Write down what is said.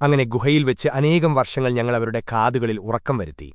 അങ്ങനെ ഗുഹയിൽ വെച്ച് അനേകം വർഷങ്ങൾ ഞങ്ങൾ അവരുടെ കാതുകളിൽ ഉറക്കം വരുത്തി.